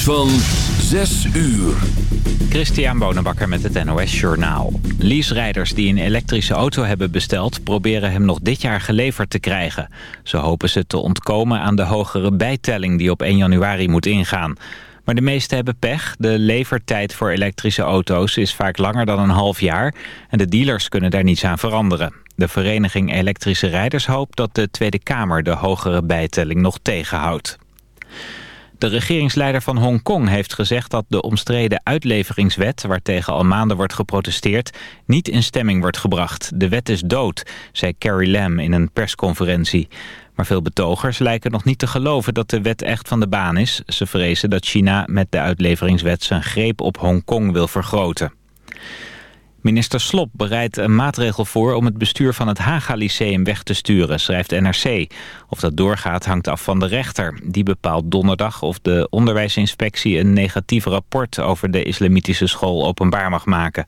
Van 6 uur. Christian Bonenbakker met het NOS Journaal. Lease-rijders die een elektrische auto hebben besteld... proberen hem nog dit jaar geleverd te krijgen. Zo hopen ze te ontkomen aan de hogere bijtelling... die op 1 januari moet ingaan. Maar de meesten hebben pech. De levertijd voor elektrische auto's is vaak langer dan een half jaar... en de dealers kunnen daar niets aan veranderen. De vereniging Elektrische Rijders hoopt dat de Tweede Kamer... de hogere bijtelling nog tegenhoudt. De regeringsleider van Hongkong heeft gezegd dat de omstreden uitleveringswet... waartegen al maanden wordt geprotesteerd, niet in stemming wordt gebracht. De wet is dood, zei Carrie Lam in een persconferentie. Maar veel betogers lijken nog niet te geloven dat de wet echt van de baan is. Ze vrezen dat China met de uitleveringswet zijn greep op Hongkong wil vergroten. Minister Slop bereidt een maatregel voor om het bestuur van het Haga Lyceum weg te sturen, schrijft NRC. Of dat doorgaat hangt af van de rechter. Die bepaalt donderdag of de onderwijsinspectie een negatief rapport over de islamitische school openbaar mag maken.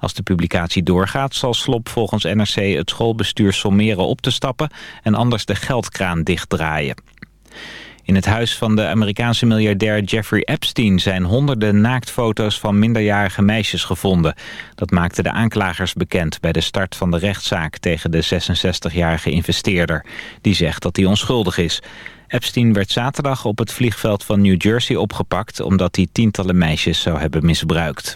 Als de publicatie doorgaat zal Slop volgens NRC het schoolbestuur sommeren op te stappen en anders de geldkraan dichtdraaien. In het huis van de Amerikaanse miljardair Jeffrey Epstein zijn honderden naaktfoto's van minderjarige meisjes gevonden. Dat maakten de aanklagers bekend bij de start van de rechtszaak tegen de 66-jarige investeerder. Die zegt dat hij onschuldig is. Epstein werd zaterdag op het vliegveld van New Jersey opgepakt omdat hij tientallen meisjes zou hebben misbruikt.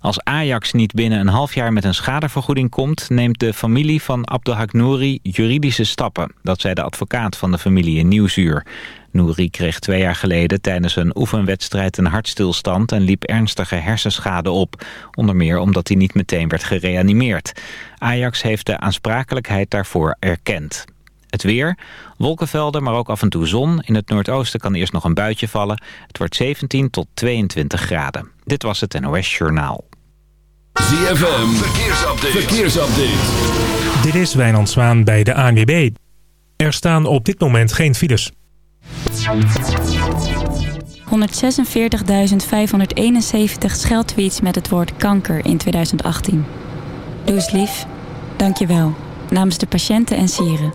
Als Ajax niet binnen een half jaar met een schadevergoeding komt... neemt de familie van Abdelhak Nouri juridische stappen. Dat zei de advocaat van de familie in Nieuwsuur. Nouri kreeg twee jaar geleden tijdens een oefenwedstrijd een hartstilstand... en liep ernstige hersenschade op. Onder meer omdat hij niet meteen werd gereanimeerd. Ajax heeft de aansprakelijkheid daarvoor erkend. Het weer, wolkenvelden, maar ook af en toe zon. In het noordoosten kan eerst nog een buitje vallen. Het wordt 17 tot 22 graden. Dit was het NOS Journaal. ZFM, verkeersupdate. verkeersupdate. Dit is Wijnand Zwaan bij de ANWB. Er staan op dit moment geen files. 146.571 scheldtweets met het woord kanker in 2018. Doe eens lief. Dank je wel. Namens de patiënten en sieren.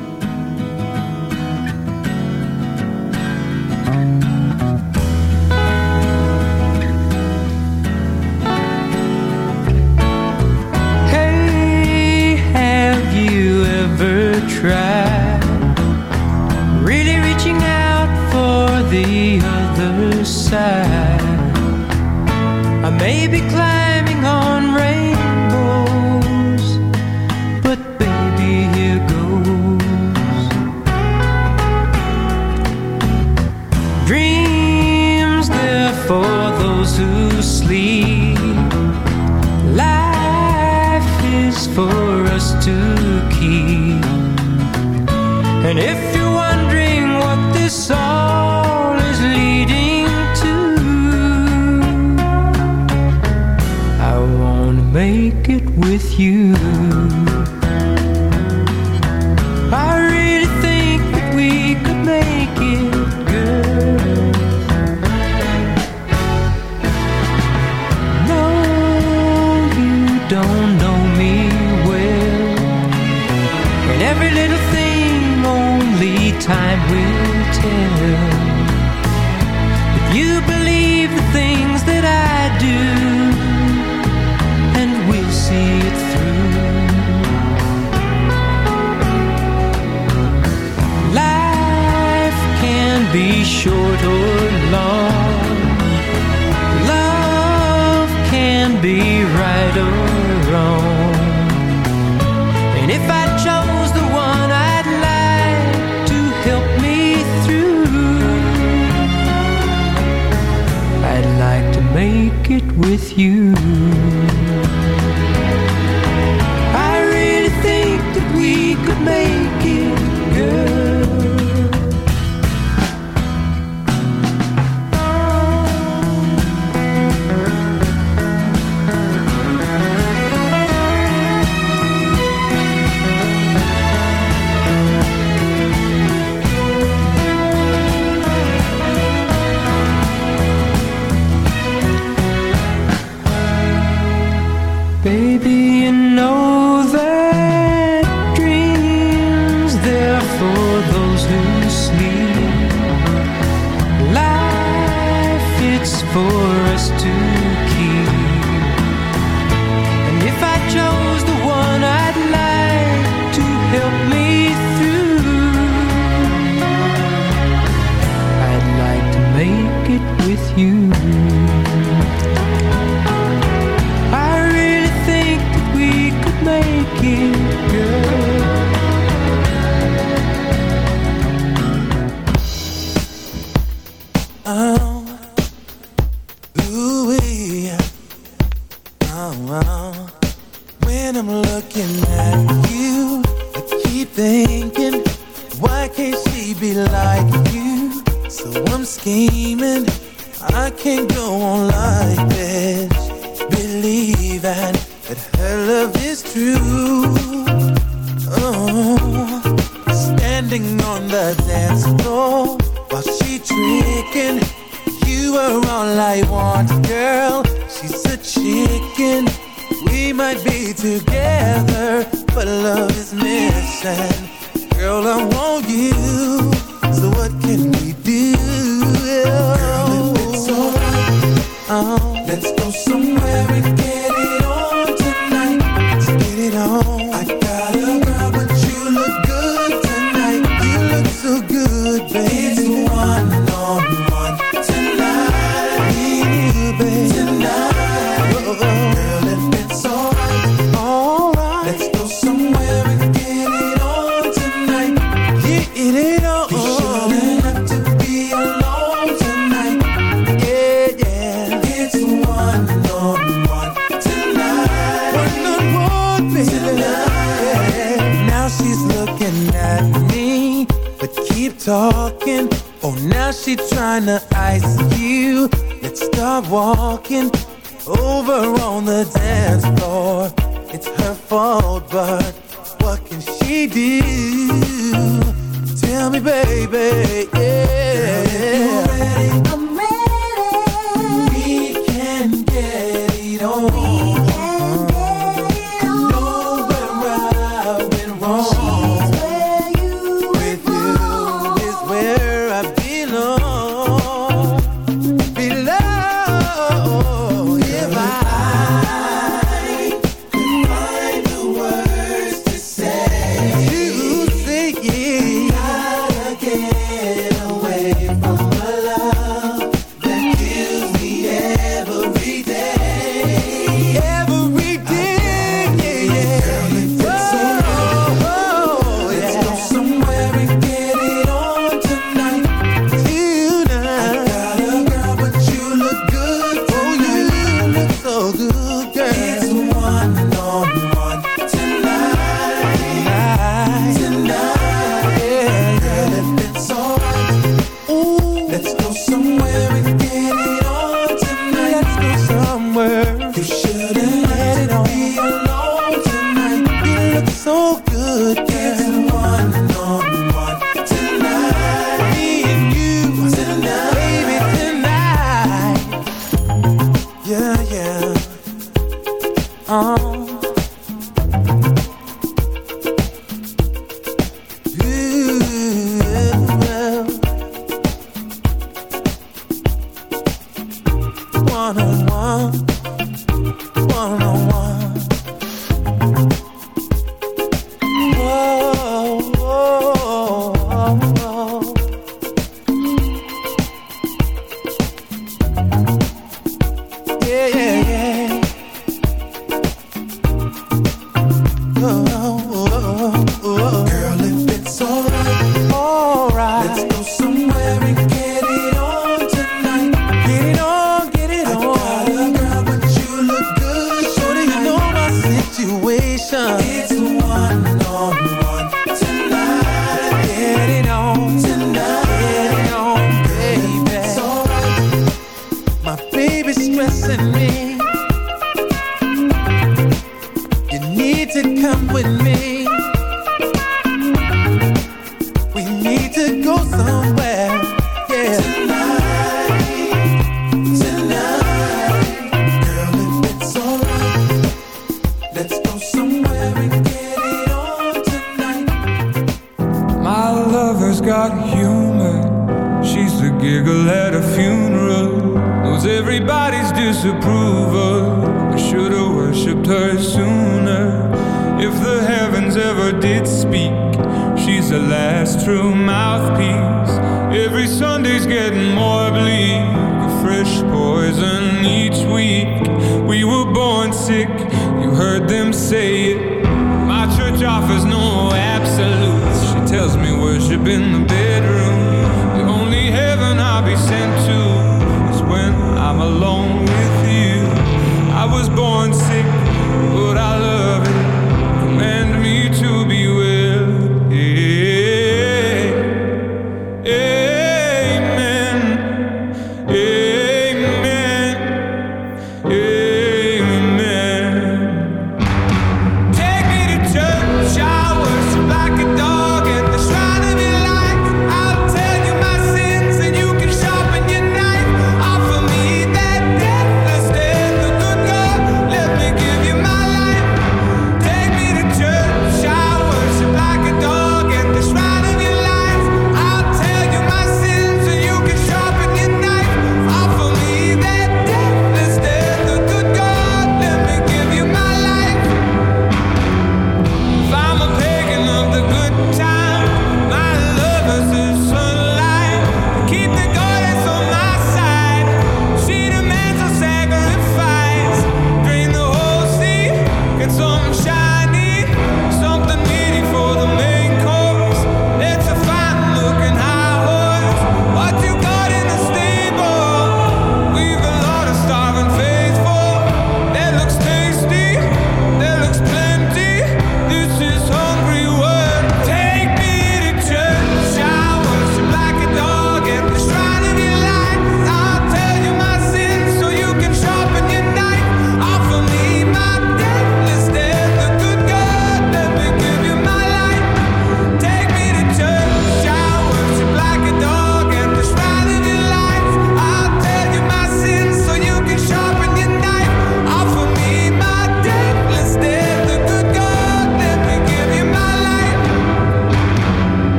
Oh,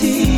empty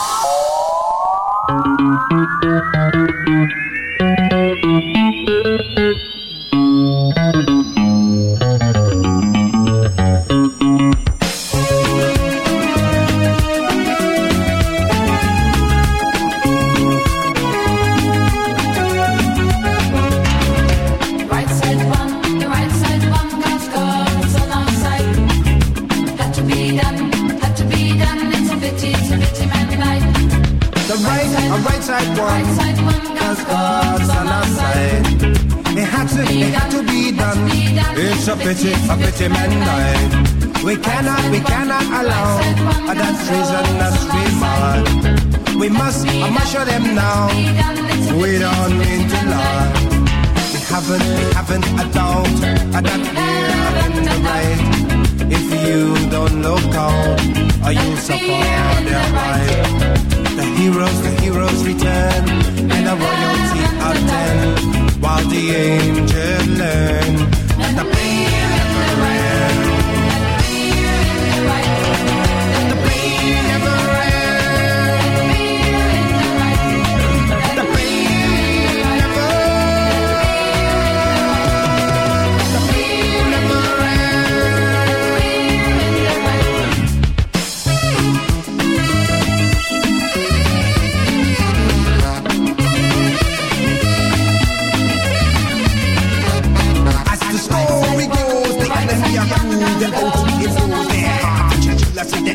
look out! Are you suffer on their fight? The heroes, the heroes return, and the royalty attend, while the angels learn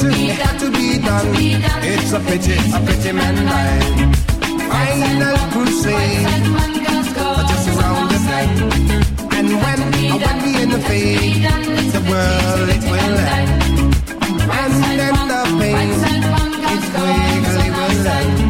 to be done. To be done. It's a pity, a pity man life. Final crusade, just around the bend. And when, when we in the fade, the world it will end. And then the pain, it's quickly will end.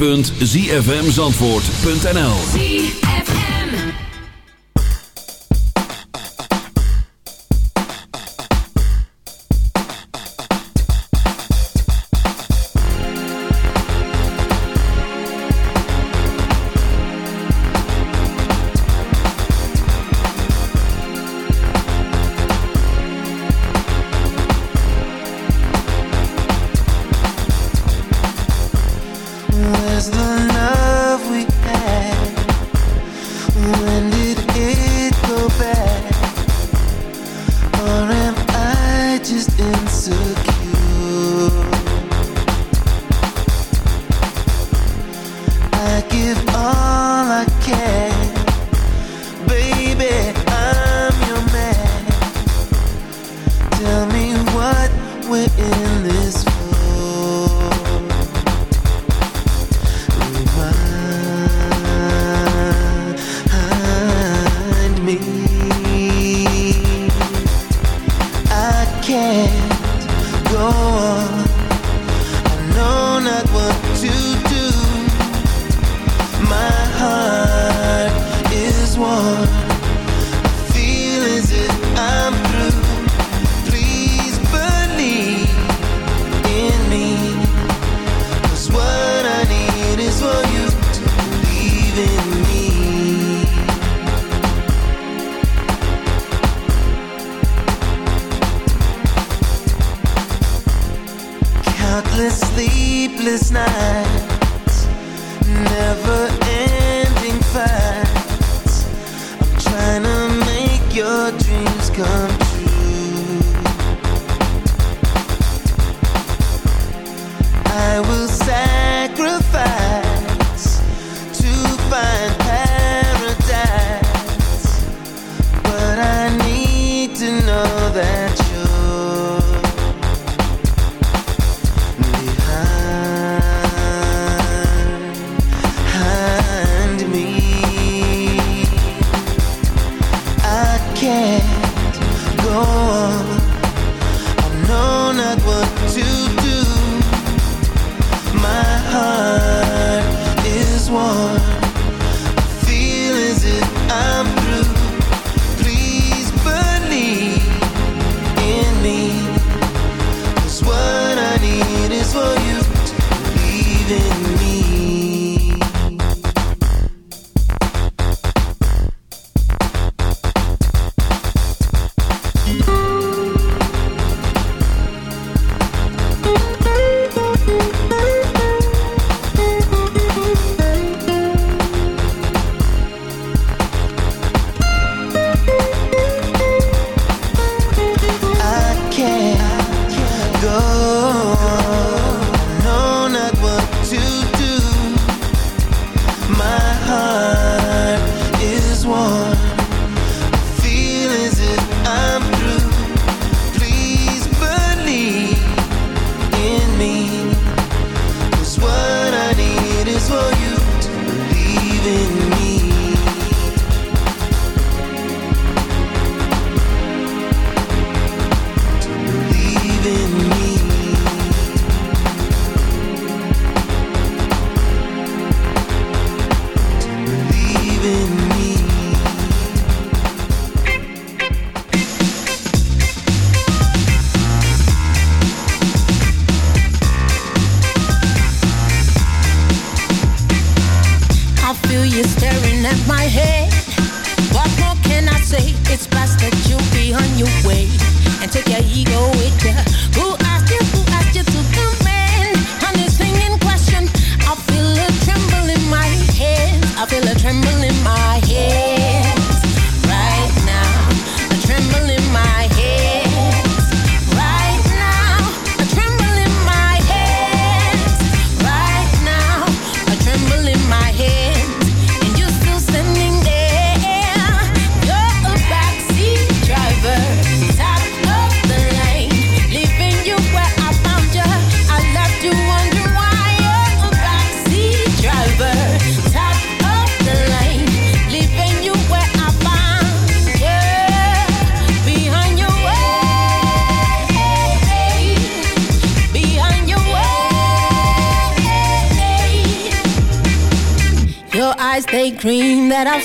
www.zfmzandvoort.nl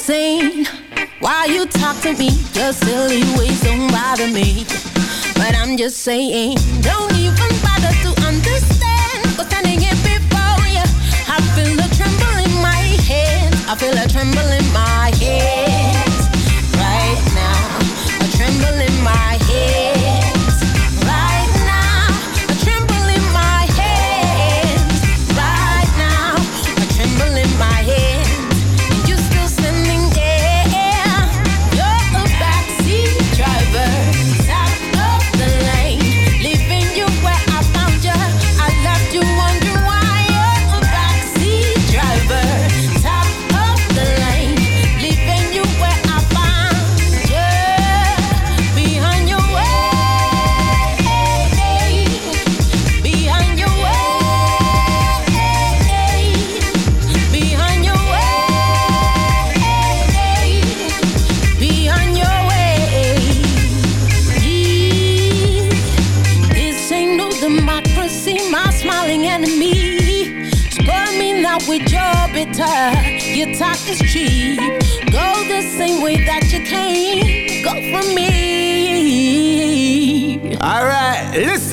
insane. Why you talk to me? Your silly ways don't bother me. But I'm just saying Don't even bother to understand What's standing here before you I feel a tremble in my head I feel a tremble in my head Right now A tremble in my head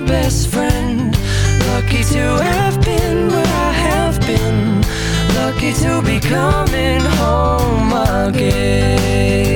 best friend. Lucky to have been where I have been. Lucky to be coming home again.